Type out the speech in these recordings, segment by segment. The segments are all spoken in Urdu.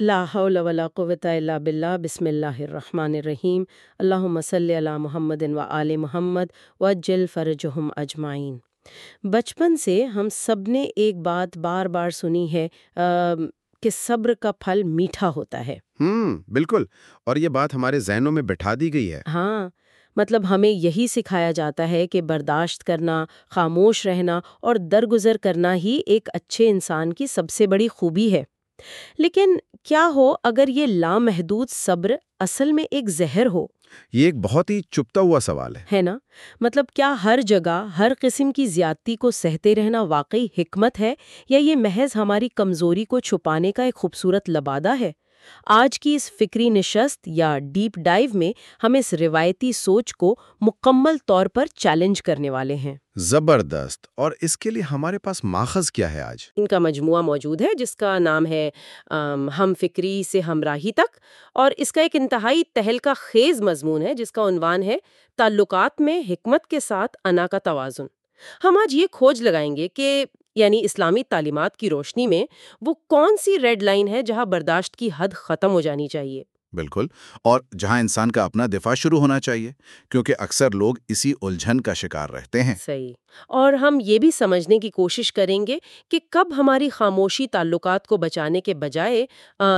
لا حول ولا قوت الا باللہ بسم اللہ الرحمن الرحیم اللہم صلی علی محمد و آل محمد وجل فرجہم اجمعین۔ بچپن سے ہم سب نے ایک بات بار بار سنی ہے کہ صبر کا پھل میٹھا ہوتا ہے۔ ہوں بالکل۔ اور یہ بات ہمارے ذہنوں میں بٹھا دی گئی ہے۔ ہاں مطلب ہمیں یہی سکھایا جاتا ہے کہ برداشت کرنا خاموش رہنا اور درگزر کرنا ہی ایک اچھے انسان کی سب سے بڑی خوبی ہے۔ لیکن کیا ہو اگر یہ لامحدود صبر اصل میں ایک زہر ہو؟ یہ ایک بہت ہی چپتا ہوا سوال ہے۔ ہے نا؟ مطلب کیا ہر جگہ ہر قسم کی زیادتی کو سہتے رہنا واقعی حکمت ہے یا یہ محض ہماری کمزوری کو چھپانے کا ایک خوبصورت لبادہ ہے؟ آج کی اس فکری نشست یا ڈیپ ڈائیو میں ہم اس روایتی سوچ کو مکمل طور پر چیلنج کرنے والے ہیں۔ زبردست۔ اور اس کے لیے ہمارے پاس ماخذ کیا ہے آج؟ ان کا مجموعہ موجود ہے جس کا نام ہے ہم فکری سے ہمراہی تک۔ اور اس کا ایک انتہائی تہلکہ خیز مضمون ہے جس کا عنوان ہے تعلقات میں حکمت کے ساتھ انا کا توازن۔ ہم آج یہ کھوج لگائیں گے کہ یعنی اسلامی تعلیمات کی روشنی میں وہ کون سی ریڈ لائن ہے جہاں برداشت کی حد ختم ہو جانی چاہیے؟ بالکل اور جہاں انسان کا اپنا دفاع شروع ہونا چاہیے کیونکہ اکثر لوگ اسی الجھن کا شکار رہتے ہیں۔ صحیح اور ہم یہ بھی سمجھنے کی کوشش کریں گے کہ کب ہماری خاموشی تعلقات کو بچانے کے بجائے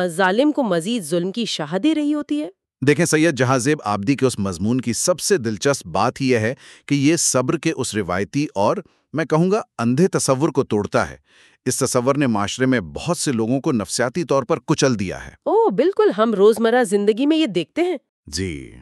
ظالم کو مزید ظلم کی شاہ دے رہی ہوتی ہے؟ دیکھیں سید جہاں زیب آبدی کے اس مضمون کی سب سے دلچسپ بات یہ ہے کہ یہ صبر کے اس روایتی اور میں کہوں گا اندھے تصور کو توڑتا ہے۔ اس تصور نے معاشرے میں بہت سے لوگوں کو نفسیاتی طور پر کچل دیا ہے۔ او بالکل۔ ہم روزمرہ زندگی میں یہ دیکھتے ہیں۔ جی۔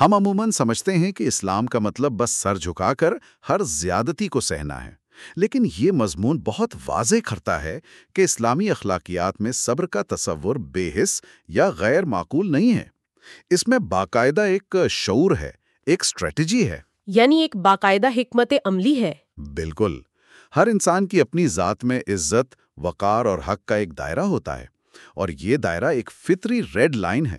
ہم عموماً سمجھتے ہیں کہ اسلام کا مطلب بس سر جھکا کر ہر زیادتی کو سہنا ہے۔ لیکن یہ مضمون بہت واضح کرتا ہے کہ اسلامی اخلاقیات میں صبر کا تصور بے حص یا غیر معقول نہیں ہے۔ اس میں باقاعدہ ایک شعور ہے ایک اسٹریٹجی ہے۔ یعنی ایک باقاعدہ حکمت عملی ہے۔ بالکل۔ ہر انسان کی اپنی ذات میں عزت وقار اور حق کا ایک دائرہ ہوتا ہے اور یہ دائرہ ایک فطری ریڈ لائن ہے۔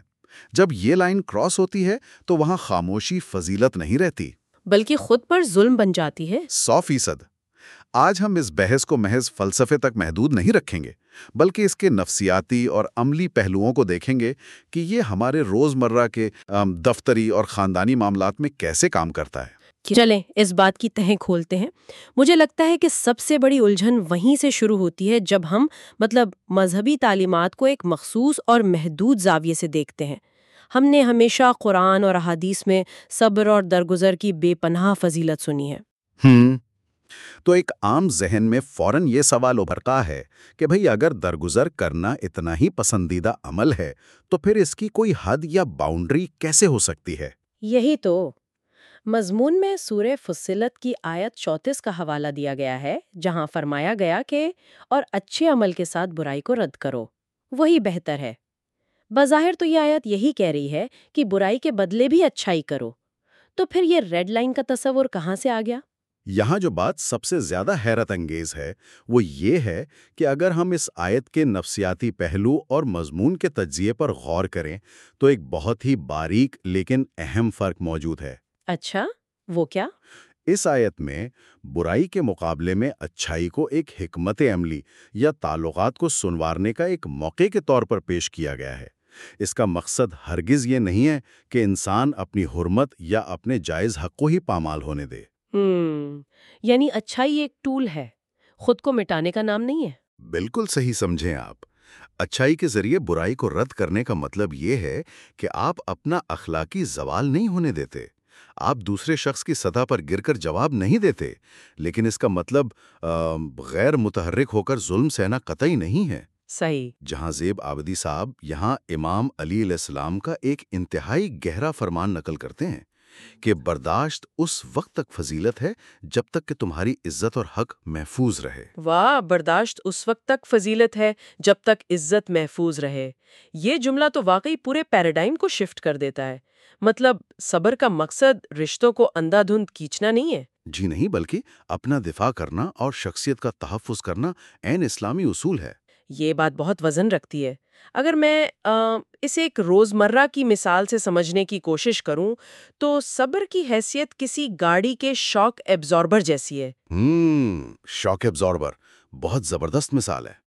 جب یہ لائن کراس ہوتی ہے تو وہاں خاموشی فضیلت نہیں رہتی۔ بلکہ خود پر ظلم بن جاتی ہے۔ سو فیصد۔ آج ہم اس بحث کو محض فلسفے تک محدود نہیں رکھیں گے۔ بلکہ اس کے نفسیاتی اور عملی پہلوؤں کو دیکھیں گے کہ یہ ہمارے روزمرہ کے دفتری اور خاندانی معاملات میں کیسے کام کرتا ہے۔ چلیں اس بات کی تہیں کھولتے ہیں۔ مجھے لگتا ہے کہ سب سے بڑی الجھن وہیں سے شروع ہوتی ہے جب ہم مطلب مذہبی تعلیمات کو ایک مخصوص اور محدود زاویے سے دیکھتے ہیں۔ ہم نے ہمیشہ قرآن اور احادیث میں صبر اور درگزر کی بے پناہ فضیلت سنی ہے۔ ہم تو ایک عام ذہن میں فوراً یہ سوال ابھرتا ہے کہ بھئی اگر درگزر کرنا اتنا ہی پسندیدہ عمل ہے تو پھر اس کی کوئی حد یا باؤنڈری کیسے ہو سکتی ہے؟ یہی تو۔ مضمون میں سورہ فصلت کی آیت چوتیس کا حوالہ دیا گیا ہے، جہاں فرمایا گیا کہ، اور اچھے عمل کے ساتھ برائی کو رد کرو۔ وہی بہتر ہے۔ بظاہر تو یہ آیت یہی کہہ رہی ہے کہ برائی کے بدلے بھی اچھائی کرو۔ تو پھر یہ ریڈ لائن کا تصور کہاں سے آ گیا؟ یہاں جو بات سب سے زیادہ حیرت انگیز ہے وہ یہ ہے کہ اگر ہم اس آیت کے نفسیاتی پہلو اور مضمون کے تجزیے پر غور کریں تو ایک بہت ہی باریک لیکن اہم فرق موجود ہے۔ اچھا وہ کیا؟ اس آیت میں برائی کے مقابلے میں اچھائی کو ایک حکمت عملی یا تعلقات کو سنوارنے کا ایک موقع کے طور پر پیش کیا گیا ہے۔ اس کا مقصد ہرگز یہ نہیں ہے کہ انسان اپنی حرمت یا اپنے جائز حق کو ہی پامال ہونے دے۔ ہم یعنی اچھائی ایک ٹول ہے۔ خود کو مٹانے کا نام نہیں ہے۔ بالکل صحیح سمجھیں آپ۔ اچھائی کے ذریعے برائی کو رد کرنے کا مطلب یہ ہے کہ آپ اپنا اخلاقی زوال نہیں ہونے دیتے۔ آپ دوسرے شخص کی سطح پر گر کر جواب نہیں دیتے لیکن اس کا مطلب غیر متحرک ہو کر ظلم سہنا قطعی نہیں ہے۔ صحیح۔ جہاں زیب آبدی صاحب یہاں امام علی علیہ السلام کا ایک انتہائی گہرا فرمان نقل کرتے ہیں۔ کہ برداشت اس وقت تک فضیلت ہے جب تک کہ تمہاری عزت اور حق محفوظ رہے۔ واہ برداشت اس وقت تک فضیلت ہے جب تک عزت محفوظ رہے۔ یہ جملہ تو واقعی پورے پیراڈائم کو شفٹ کر دیتا ہے۔ مطلب صبر کا مقصد رشتوں کو اندھا دھند کھینچنا نہیں ہے۔ جی نہیں بلکہ اپنا دفاع کرنا اور شخصیت کا تحفظ کرنا این اسلامی اصول ہے۔ یہ بات بہت وزن رکھتی ہے۔ اگر میں اسے ایک روزمرہ کی مثال سے سمجھنے کی کوشش کروں تو صبر کی حیثیت کسی گاڑی کے شاک ایبزاربر جیسی ہے۔ ہم شاک ایبزاربر بہت زبردست مثال ہے۔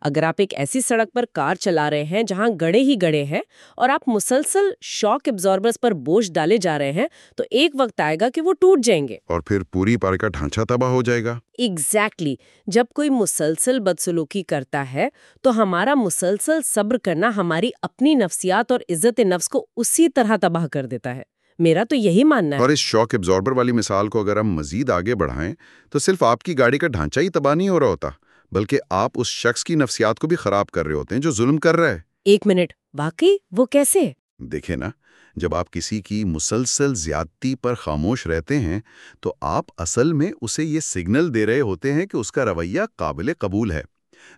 اگر آپ ایک ایسی سڑک پر کار چلا رہے ہیں جہاں گڑے ہی گڑے ہیں اور آپ مسلسل شاک ابزاربرز پر بوجھ ڈالے جا رہے ہیں تو ایک وقت آئے گا کہ وہ ٹوٹ جائیں گے۔ اور پھر پوری پار کا ڈھانچہ تباہ ہو جائے گا۔ Exactly exactly. جب کوئی مسلسل بدسلوکی کرتا ہے تو ہمارا مسلسل صبر کرنا ہماری اپنی نفسیات اور عزت نفس کو اسی طرح تباہ کر دیتا ہے۔ میرا تو یہی ماننا ہے۔ اور اس شوق ابزاربر والی مثال کو اگر ہم مزید آگے بڑھائیں تو صرف آپ کی گاڑی کا ڈھانچہ ہی تباہ نہیں ہو رہا ہوتا۔ بلکہ آپ اس شخص کی نفسیات کو بھی خراب کر رہے ہوتے ہیں جو ظلم کر رہا ہے۔ ایک منٹ واقعی وہ کیسے؟ دیکھیں نا جب آپ کسی کی مسلسل زیادتی پر خاموش رہتے ہیں تو آپ اصل میں اسے یہ سگنل دے رہے ہوتے ہیں کہ اس کا رویہ قابل قبول ہے۔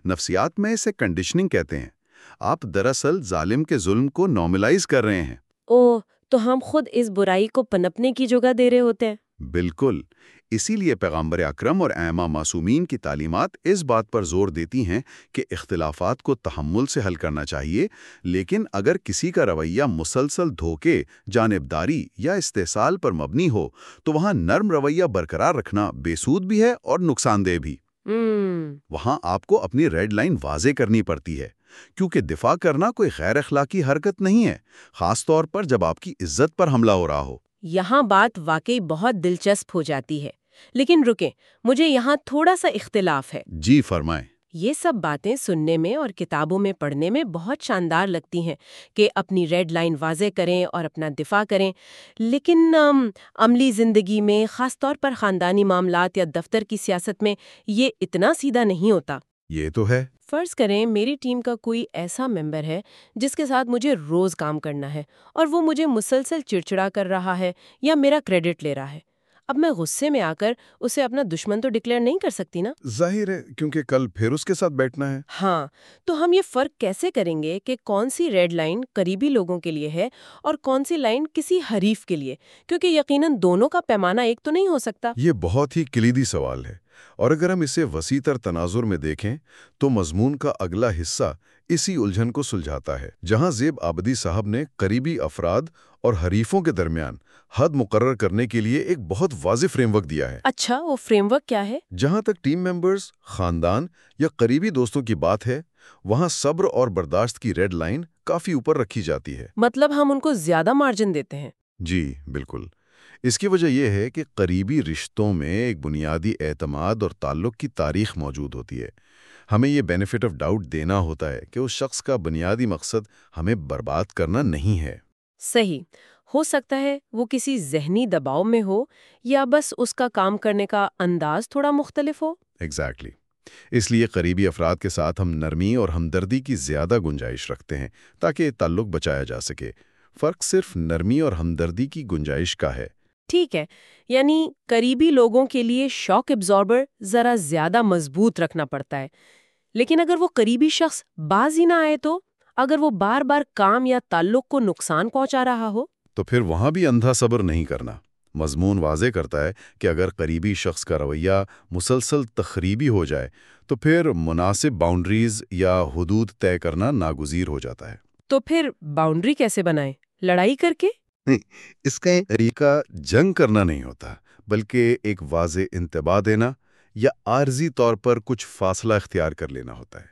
نفسیات میں اسے کنڈیشننگ کہتے ہیں۔ آپ دراصل ظالم کے ظلم کو نارملائز کر رہے ہیں۔ او تو ہم خود اس برائی کو پنپنے کی جگہ دے رہے ہوتے ہیں۔ بالکل۔ اسی لیے پیغمبر اکرم اور ایما معصومین کی تعلیمات اس بات پر زور دیتی ہیں کہ اختلافات کو تحمل سے حل کرنا چاہیے لیکن اگر کسی کا رویہ مسلسل دھوکے جانبداری یا استحصال پر مبنی ہو تو وہاں نرم رویہ برقرار رکھنا بے سود بھی ہے اور نقصان دہ بھی۔ وہاں آپ کو اپنی ریڈ لائن واضح کرنی پڑتی ہے کیونکہ دفاع کرنا کوئی غیر اخلاقی حرکت نہیں ہے خاص طور پر جب آپ کی عزت پر حملہ ہو رہا ہو۔ یہاں بات واقعی بہت دلچسپ ہو جاتی ہے۔ لیکن رکیں مجھے یہاں تھوڑا سا اختلاف ہے۔ جی فرمائیں۔ یہ سب باتیں سننے میں اور کتابوں میں پڑھنے میں بہت شاندار لگتی ہیں کہ اپنی ریڈ لائن واضح کریں اور اپنا دفاع کریں۔ لیکن عملی زندگی میں خاص طور پر خاندانی معاملات یا دفتر کی سیاست میں یہ اتنا سیدھا نہیں ہوتا۔ یہ تو ہے۔ فرض کریں میری ٹیم کا کوئی ایسا ممبر ہے جس کے ساتھ مجھے روز کام کرنا ہے اور وہ مجھے مسلسل چڑچڑا کر رہا ہے یا میرا کریڈٹ لے رہا ہے۔ اب میں غصے میں آ کر اسے اپنا دشمن تو ڈکلیئر نہیں کر سکتی نا؟ ظاہر ہے کیونکہ کل پھر اس کے ساتھ بیٹھنا ہے۔ ہاں تو ہم یہ فرق کیسے کریں گے کہ کون سی ریڈ لائن قریبی لوگوں کے لیے ہے اور کون سی لائن کسی حریف کے لیے؟ کیونکہ یقیناً دونوں کا پیمانہ ایک تو نہیں ہو سکتا۔ یہ بہت ہی کلیدی سوال ہے۔ اور اگر ہم اسے وسیع تر تناظر میں دیکھیں تو مضمون کا اگلا حصہ اسی الجھن کو سلجھاتا ہے جہاں زیب آبدی صاحب نے قریبی افراد اور حریفوں کے درمیان حد مقرر کرنے کے لیے ایک بہت واضح فریم ورک دیا ہے۔ اچھا وہ فریم ورک کیا ہے؟ جہاں تک ٹیم ممبرز خاندان یا قریبی دوستوں کی بات ہے وہاں صبر اور برداشت کی ریڈ لائن کافی اوپر رکھی جاتی ہے۔ مطلب ہم ان کو زیادہ مارجن دیتے ہیں۔ جی بالکل۔ اس کی وجہ یہ ہے کہ قریبی رشتوں میں ایک بنیادی اعتماد اور تعلق کی تاریخ موجود ہوتی ہے۔ ہمیں یہ بینیفٹ آف ڈاؤٹ دینا ہوتا ہے کہ اس شخص کا بنیادی مقصد ہمیں برباد کرنا نہیں ہے۔ صحیح۔ ہو سکتا ہے وہ کسی ذہنی دباؤ میں ہو یا بس اس کا کام کرنے کا انداز تھوڑا مختلف ہو۔ Exactly exactly. اس لیے قریبی افراد کے ساتھ ہم نرمی اور ہمدردی کی زیادہ گنجائش رکھتے ہیں تاکہ تعلق بچایا جا سکے۔ فرق صرف نرمی اور ہمدردی کی گنجائش کا ہے۔ ٹھیک ہے یعنی قریبی لوگوں کے لیے شاک ابزاربر ذرا زیادہ مضبوط رکھنا پڑتا ہے۔ لیکن اگر وہ قریبی شخص باز ہی نہ آئے تو؟ اگر وہ بار بار کام یا تعلق کو نقصان پہنچا رہا ہو؟ تو پھر وہاں بھی اندھا صبر نہیں کرنا۔ مضمون واضح کرتا ہے کہ اگر قریبی شخص کا رویہ مسلسل تخریبی ہو جائے تو پھر مناسب باؤنڈریز یا حدود طے کرنا ناگزیر ہو جاتا ہے۔ تو پھر باؤنڈری کیسے بنائیں؟ لڑائی کر کے؟ اس کا طریقہ جنگ کرنا نہیں ہوتا، بلکہ ایک واضح انتباہ دینا یا عارضی طور پر کچھ فاصلہ اختیار کر لینا ہوتا ہے۔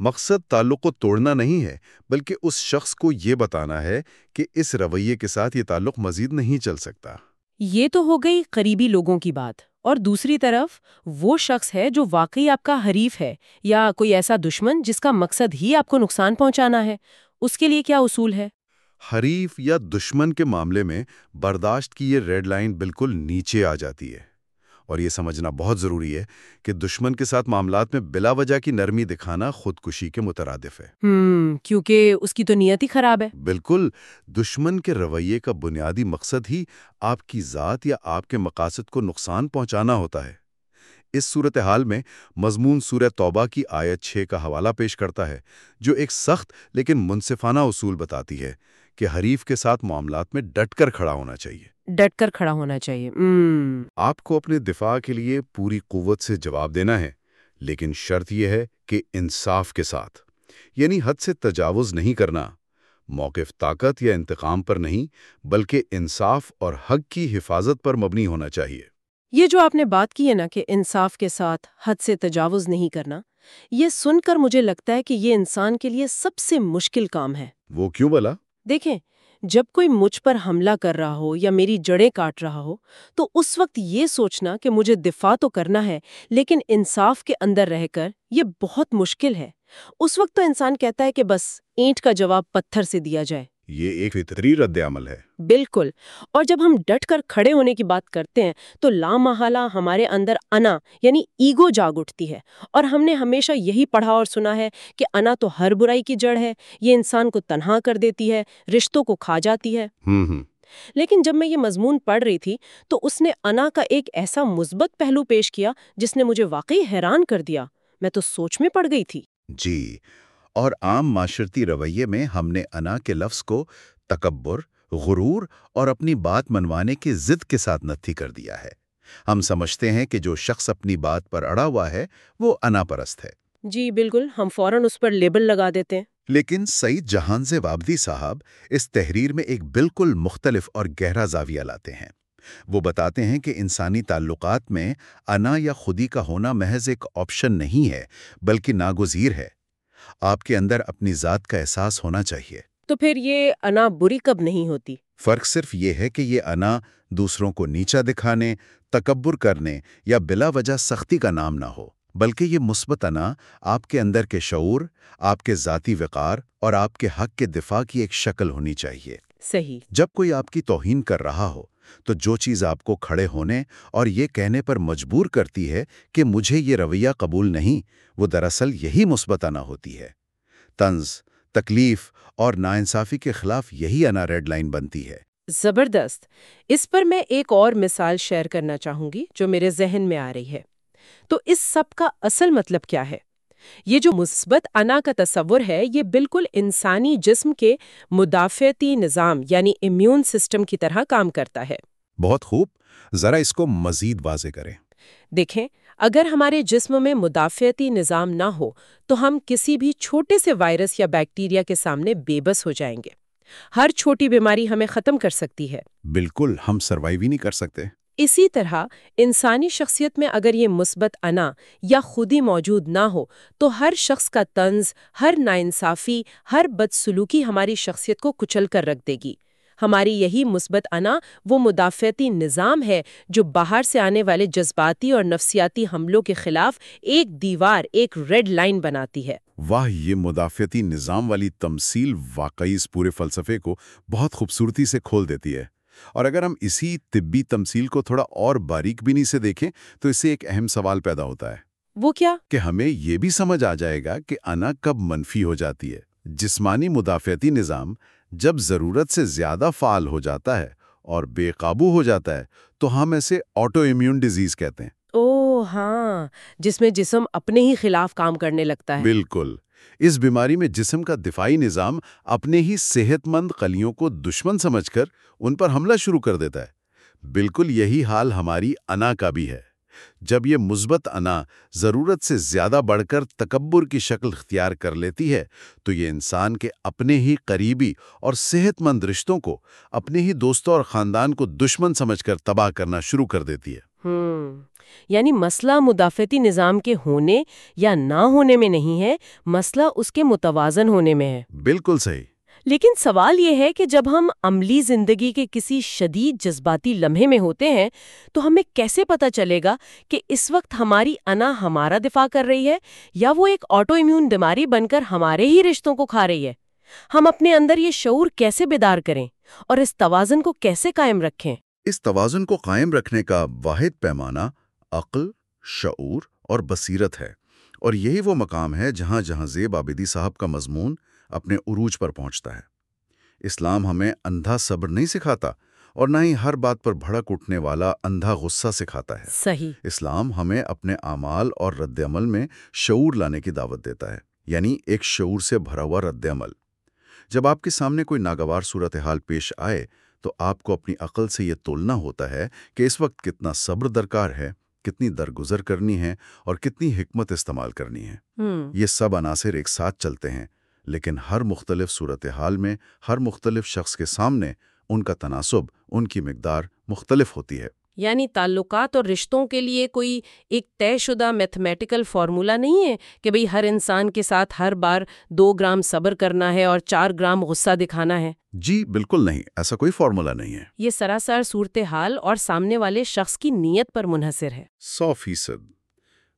مقصد تعلق کو توڑنا نہیں ہے، بلکہ اس شخص کو یہ بتانا ہے کہ اس رویے کے ساتھ یہ تعلق مزید نہیں چل سکتا۔ یہ تو ہو گئی قریبی لوگوں کی بات۔ اور دوسری طرف، وہ شخص ہے جو واقعی آپ کا حریف ہے یا کوئی ایسا دشمن جس کا مقصد ہی آپ کو نقصان پہنچانا ہے۔ اس کے لیے کیا اصول ہے؟ حریف یا دشمن کے معاملے میں برداشت کی یہ ریڈ لائن بالکل نیچے آ جاتی ہے۔ اور یہ سمجھنا بہت ضروری ہے کہ دشمن کے ساتھ معاملات میں بلا وجہ کی نرمی دکھانا خودکشی کے مترادف ہے۔ کیونکہ اس کی تو نیت ہی خراب ہے۔ بالکل دشمن کے رویے کا بنیادی مقصد ہی آپ کی ذات یا آپ کے مقاصد کو نقصان پہنچانا ہوتا ہے۔ اس صورتحال میں مضمون سورہ توبہ کی آیت چھ کا حوالہ پیش کرتا ہے جو ایک سخت لیکن منصفانہ اصول بتاتی ہے۔ کہ حریف کے ساتھ معاملات میں ڈٹ کر کھڑا ہونا چاہیے۔ ڈٹ کر کھڑا ہونا چاہیے۔ آپ کو اپنے دفاع کے لیے پوری قوت سے جواب دینا ہے لیکن شرط یہ ہے کہ انصاف کے ساتھ یعنی حد سے تجاوز نہیں کرنا موقف طاقت یا انتقام پر نہیں بلکہ انصاف اور حق کی حفاظت پر مبنی ہونا چاہیے۔ یہ جو آپ نے بات کی ہے نا کہ انصاف کے ساتھ حد سے تجاوز نہیں کرنا یہ سن کر مجھے لگتا ہے کہ یہ انسان کے لیے سب سے مشکل کام ہے۔ وہ کیوں بلا؟ دیکھیں، جب کوئی مجھ پر حملہ کر رہا ہو یا میری جڑیں کاٹ رہا ہو، تو اس وقت یہ سوچنا کہ مجھے دفاع تو کرنا ہے، لیکن انصاف کے اندر رہ کر یہ بہت مشکل ہے۔ اس وقت تو انسان کہتا ہے کہ بس اینٹ کا جواب پتھر سے دیا جائے۔ یہ ایک فطری رد عمل ہے۔ بالکل۔ اور جب ہم ڈٹ کر کھڑے ہونے کی بات کرتے ہیں تو لامحالہ ہمارے اندر انا یعنی ایگو جاگ اٹھتی ہے۔ اور ہم نے ہمیشہ یہی پڑھا اور سنا ہے کہ انا تو ہر برائی کی جڑ ہے یہ انسان کو تنہا کر دیتی ہے رشتوں کو کھا جاتی ہے۔ ہوں ہوں لیکن جب میں یہ مضمون پڑھ رہی تھی تو اس نے انا کا ایک ایسا مثبت پہلو پیش کیا جس نے مجھے واقعی حیران کر دیا۔ میں تو سوچ میں پڑ گئی تھی۔ جی۔ اور عام معاشرتی رویے میں ہم نے انا کے لفظ کو تکبر غرور اور اپنی بات منوانے کی ضد کے ساتھ نتھی کر دیا ہے۔ ہم سمجھتے ہیں کہ جو شخص اپنی بات پر اڑا ہوا ہے وہ انا پرست ہے۔ جی بالکل ہم فوراً اس پر لیبل لگا دیتے ہیں۔ لیکن سعید جہان سے وابدی صاحب اس تحریر میں ایک بالکل مختلف اور گہرا زاویہ لاتے ہیں۔ وہ بتاتے ہیں کہ انسانی تعلقات میں انا یا خودی کا ہونا محض ایک آپشن نہیں ہے بلکہ ناگزیر ہے۔ آپ کے اندر اپنی ذات کا احساس ہونا چاہیے۔ تو پھر یہ انا بری کب نہیں ہوتی؟ فرق صرف یہ ہے کہ یہ انا دوسروں کو نیچا دکھانے تکبر کرنے یا بلا وجہ سختی کا نام نہ ہو بلکہ یہ مثبت انا آپ کے اندر کے شعور آپ کے ذاتی وقار اور آپ کے حق کے دفاع کی ایک شکل ہونی چاہیے۔ صحیح۔ جب کوئی آپ کی توہین کر رہا ہو تو جو چیز آپ کو کھڑے ہونے اور یہ کہنے پر مجبور کرتی ہے کہ مجھے یہ رویہ قبول نہیں وہ دراصل یہی مثبت انا ہوتی ہے۔ طنز تکلیف اور ناانصافی کے خلاف یہی انا ریڈ لائن بنتی ہے۔ زبردست۔ اس پر میں ایک اور مثال شیئر کرنا چاہوں گی جو میرے ذہن میں آ رہی ہے۔ تو اس سب کا اصل مطلب کیا ہے؟ یہ جو مثبت انا کا تصور ہے یہ بالکل انسانی جسم کے مدافعتی نظام یعنی امیون سسٹم کی طرح کام کرتا ہے۔ بہت خوب۔ ذرا اس کو مزید واضح کریں۔ دیکھیں اگر ہمارے جسم میں مدافعتی نظام نہ ہو تو ہم کسی بھی چھوٹے سے وائرس یا بیکٹیریا کے سامنے بے بس ہو جائیں گے۔ ہر چھوٹی بیماری ہمیں ختم کر سکتی ہے۔ بالکل ہم سروائیو ہی نہیں کر سکتے۔ اسی طرح انسانی شخصیت میں اگر یہ مثبت انا یا خودی موجود نہ ہو، تو ہر شخص کا طنز، ہر ناانصافی، ہر بدسلوکی ہماری شخصیت کو کچل کر رکھ دے گی۔ ہماری یہی مثبت انا وہ مدافعتی نظام ہے جو باہر سے آنے والے جذباتی اور نفسیاتی حملوں کے خلاف ایک دیوار، ایک ریڈ لائن بناتی ہے۔ واہ، یہ مدافعتی نظام والی تمثیل واقعی اس پورے فلسفے کو بہت خوبصورتی سے کھول دیتی ہے۔ اور اگر ہم اسی طبی تمثیل کو تھوڑا اور باریک بینی سے دیکھیں تو اس سے ایک اہم سوال پیدا ہوتا ہے۔ وہ کیا؟ کہ ہمیں یہ بھی سمجھ آ جائے گا کہ انا کب منفی ہو جاتی ہے۔ جسمانی مدافعتی نظام جب ضرورت سے زیادہ فعال ہو جاتا ہے اور بے قابو ہو جاتا ہے تو ہم اسے آٹو امیون ڈیزیز کہتے ہیں۔ او ہاں جس میں جسم اپنے ہی خلاف کام کرنے لگتا ہے۔ بالکل۔ اس بیماری میں جسم کا دفاعی نظام اپنے ہی صحت مند قلیوں کو دشمن سمجھ کر ان پر حملہ شروع کر دیتا ہے۔ بالکل یہی حال ہماری انا کا بھی ہے۔ جب یہ مثبت انا ضرورت سے زیادہ بڑھ کر تکبر کی شکل اختیار کر لیتی ہے، تو یہ انسان کے اپنے ہی قریبی اور صحت مند رشتوں کو اپنے ہی دوستوں اور خاندان کو دشمن سمجھ کر تباہ کرنا شروع کر دیتی ہے۔ ہم یعنی مسئلہ مدافعتی نظام کے ہونے یا نہ ہونے میں نہیں ہے مسئلہ اس کے متوازن ہونے میں ہے۔ بالکل صحیح۔ لیکن سوال یہ ہے کہ جب ہم عملی زندگی کے کسی شدید جذباتی لمحے میں ہوتے ہیں تو ہمیں کیسے پتا چلے گا کہ اس وقت ہماری انا ہمارا دفاع کر رہی ہے یا وہ ایک آٹو امیون بیماری بن کر ہمارے ہی رشتوں کو کھا رہی ہے؟ ہم اپنے اندر یہ شعور کیسے بیدار کریں اور اس توازن کو کیسے قائم رکھیں؟ اس توازن کو قائم رکھنے کا واحد پیمانہ عقل شعور اور بصیرت ہے اور یہی وہ مقام ہے جہاں جہاں زیب آبدی صاحب کا مضمون اپنے عروج پر پہنچتا ہے۔ اسلام ہمیں اندھا صبر نہیں سکھاتا اور نہ ہی ہر بات پر بھڑک اٹھنے والا اندھا غصہ سکھاتا ہے۔ صحیح۔ اسلام ہمیں اپنے اعمال اور رد عمل میں شعور لانے کی دعوت دیتا ہے یعنی ایک شعور سے بھرا ہوا رد عمل۔ جب آپ کے سامنے کوئی ناگوار صورتحال پیش آئے تو آپ کو اپنی عقل سے یہ تولنا ہوتا ہے کہ اس وقت کتنا صبر درکار ہے کتنی درگزر کرنی ہے اور کتنی حکمت استعمال کرنی ہے۔ یہ سب عناصر ایک ساتھ چلتے ہیں لیکن ہر مختلف صورتحال میں ہر مختلف شخص کے سامنے ان کا تناسب ان کی مقدار مختلف ہوتی ہے۔ یعنی تعلقات اور رشتوں کے لیے کوئی ایک طے شدہ میتھمیٹیکل فارمولا نہیں ہے کہ بھئی ہر انسان کے ساتھ ہر بار دو گرام صبر کرنا ہے اور چار گرام غصہ دکھانا ہے؟ جی بالکل نہیں ایسا کوئی فارمولا نہیں ہے۔ یہ سراسر صورتحال اور سامنے والے شخص کی نیت پر منحصر ہے۔ سو فیصد۔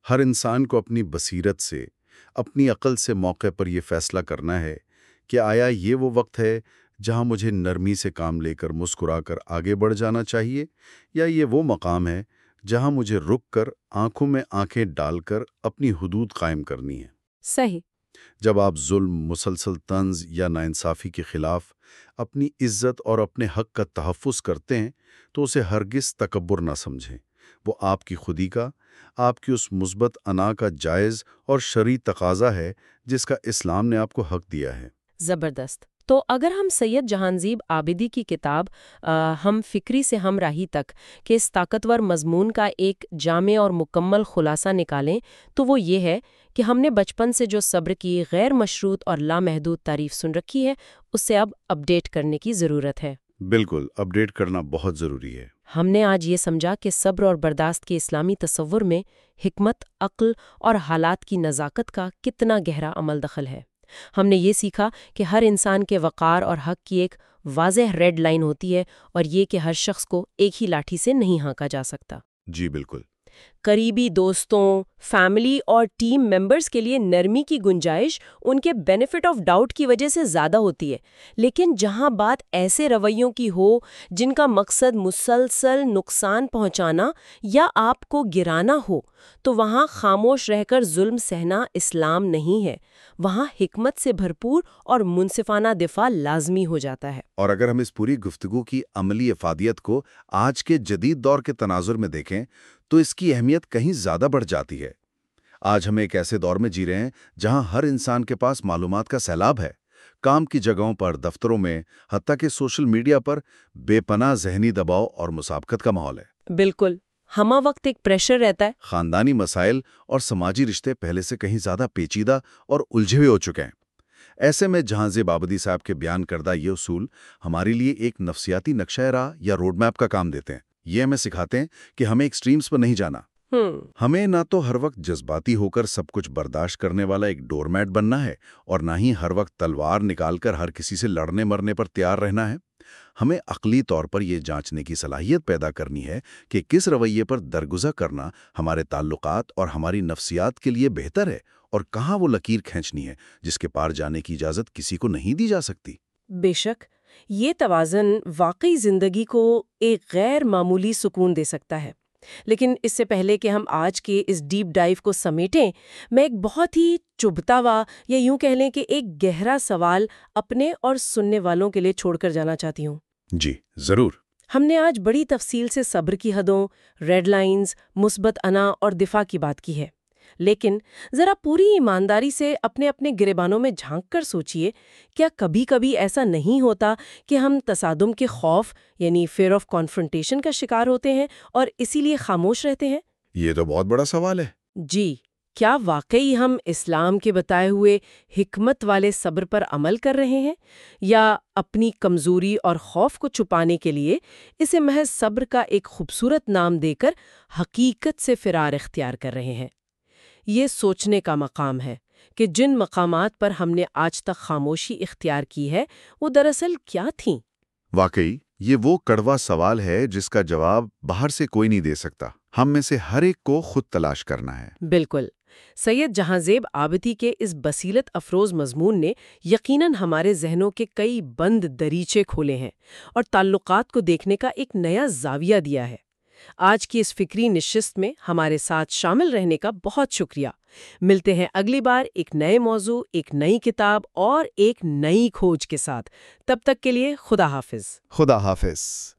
ہر انسان کو اپنی بصیرت سے اپنی عقل سے موقع پر یہ فیصلہ کرنا ہے کہ آیا یہ وہ وقت ہے جہاں مجھے نرمی سے کام لے کر مسکرا کر آگے بڑھ جانا چاہیے یا یہ وہ مقام ہے جہاں مجھے رک کر آنکھوں میں آنکھیں ڈال کر اپنی حدود قائم کرنی ہے۔ صحیح۔ جب آپ ظلم مسلسل طنز یا ناانصافی کے خلاف اپنی عزت اور اپنے حق کا تحفظ کرتے ہیں تو اسے ہرگز تکبر نہ سمجھیں۔ وہ آپ کی خودی کا آپ کی اس مثبت انا کا جائز اور شرعی تقاضا ہے جس کا اسلام نے آپ کو حق دیا ہے۔ زبردست۔ تو اگر ہم سید جہانزیب آبدی کی کتاب ہم فکری سے ہم راہی تک کے اس طاقتور مضمون کا ایک جامع اور مکمل خلاصہ نکالیں تو وہ یہ ہے کہ ہم نے بچپن سے جو صبر کی غیر مشروط اور لامحدود تعریف سن رکھی ہے اس سے اب اپڈیٹ کرنے کی ضرورت ہے۔ بالکل اپڈیٹ کرنا بہت ضروری ہے۔ ہم نے آج یہ سمجھا کہ صبر اور برداشت کے اسلامی تصور میں حکمت عقل اور حالات کی نزاکت کا کتنا گہرا عمل دخل ہے۔ ہم نے یہ سیکھا کہ ہر انسان کے وقار اور حق کی ایک واضح ریڈ لائن ہوتی ہے اور یہ کہ ہر شخص کو ایک ہی لاٹھی سے نہیں ہانکا جا سکتا۔ جی بالکل۔ قریبی دوستوں فیملی اور ٹیم ممبرز کے لیے نرمی کی گنجائش ان کے بینیفٹ آف ڈاؤٹ کی وجہ سے زیادہ ہوتی ہے۔ لیکن جہاں بات ایسے رویوں کی ہو جن کا مقصد مسلسل نقصان پہنچانا یا آپ کو گرانا ہو، تو وہاں خاموش رہ کر ظلم سہنا اسلام نہیں ہے۔ وہاں حکمت سے بھرپور اور منصفانہ دفاع لازمی ہو جاتا ہے۔ اور اگر ہم اس پوری گفتگو کی عملی افادیت کو آج کے جدید دور کے تناظر میں دیکھیں، تو اس کی اہمیت کہیں زیادہ بڑھ جاتی ہے۔ آج ہم ایک ایسے دور میں جی رہے ہیں جہاں ہر انسان کے پاس معلومات کا سیلاب ہے۔ کام کی جگہوں پر دفتروں میں حتیٰ کہ سوشل میڈیا پر بے پناہ ذہنی دباؤ اور مسابقت کا ماحول ہے۔ بالکل۔ ہما وقت ایک پریشر رہتا ہے۔ خاندانی مسائل اور سماجی رشتے پہلے سے کہیں زیادہ پیچیدہ اور الجھے ہوئے ہو چکے ہیں۔ ایسے میں جہاں زیب آبدی صاحب کے بیان کردہ یہ اصول ہمارے لیے ایک نفسیاتی نقشہ راہ یا روڈ میپ کا کام دیتے ہیں۔ یہ ہمیں سکھاتے ہیں کہ ہمیں ایکسٹریمز پر نہیں جانا۔ ہمیں نہ تو ہر وقت جذباتی ہو کر سب کچھ برداشت کرنے والا ایک ڈور میٹ بننا ہے اور نہ ہی ہر وقت تلوار نکال کر ہر کسی سے لڑنے مرنے پر تیار رہنا ہے۔ ہمیں عقلی طور پر یہ جانچنے کی صلاحیت پیدا کرنی ہے کہ کس رویے پر درگزر کرنا ہمارے تعلقات اور ہماری نفسیات کے لیے بہتر ہے اور کہاں وہ لکیر کھینچنی ہے جس کے پار جانے کی اجازت کسی کو نہیں دی جا سکتی۔ بے شک یہ توازن واقعی زندگی کو ایک غیر معمولی سکون دے سکتا ہے۔ لیکن اس سے پہلے کہ ہم آج کے اس ڈیپ ڈائیو کو سمیٹیں میں ایک بہت ہی چبھتا ہوا یا یوں کہہ لیں کہ ایک گہرا سوال اپنے اور سننے والوں کے لیے چھوڑ کر جانا چاہتی ہوں۔ جی ضرور۔ ہم نے آج بڑی تفصیل سے صبر کی حدوں ریڈ لائنز مثبت انا اور دفاع کی بات کی ہے۔ لیکن ذرا پوری ایمانداری سے اپنے اپنے گریبانوں میں جھانک کر سوچئے کیا کبھی کبھی ایسا نہیں ہوتا کہ ہم تصادم کے خوف یعنی فیئر آف کانفرنٹیشن کا شکار ہوتے ہیں اور اسی لیے خاموش رہتے ہیں؟ یہ تو بہت بڑا سوال ہے۔ جی کیا واقعی ہم اسلام کے بتائے ہوئے حکمت والے صبر پر عمل کر رہے ہیں یا اپنی کمزوری اور خوف کو چھپانے کے لیے اسے محض صبر کا ایک خوبصورت نام دے کر حقیقت سے فرار اختیار کر رہے ہیں؟ یہ سوچنے کا مقام ہے کہ جن مقامات پر ہم نے آج تک خاموشی اختیار کی ہے وہ دراصل کیا تھیں؟ واقعی یہ وہ کڑوا سوال ہے جس کا جواب باہر سے کوئی نہیں دے سکتا۔ ہم میں سے ہر ایک کو خود تلاش کرنا ہے۔ بالکل۔ سید جہاں زیب آبدی کے اس بصیرت افروز مضمون نے یقیناً ہمارے ذہنوں کے کئی بند دریچے کھولے ہیں اور تعلقات کو دیکھنے کا ایک نیا زاویہ دیا ہے۔ آج کی اس فکری نشست میں ہمارے ساتھ شامل رہنے کا بہت شکریہ۔ ملتے ہیں اگلی بار ایک نئے موضوع، ایک نئی کتاب اور ایک نئی کھوج کے ساتھ۔ تب تک کے لیے خدا حافظ۔ خدا حافظ۔